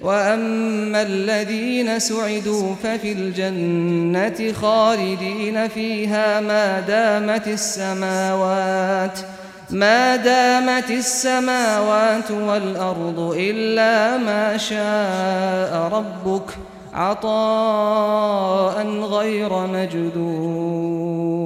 وأما الذين سعدوا ففي الجنة خالدين فيها ما دامت السماوات ما دامت السماوات والأرض إلا ما شاء ربك عطاء غير مجدود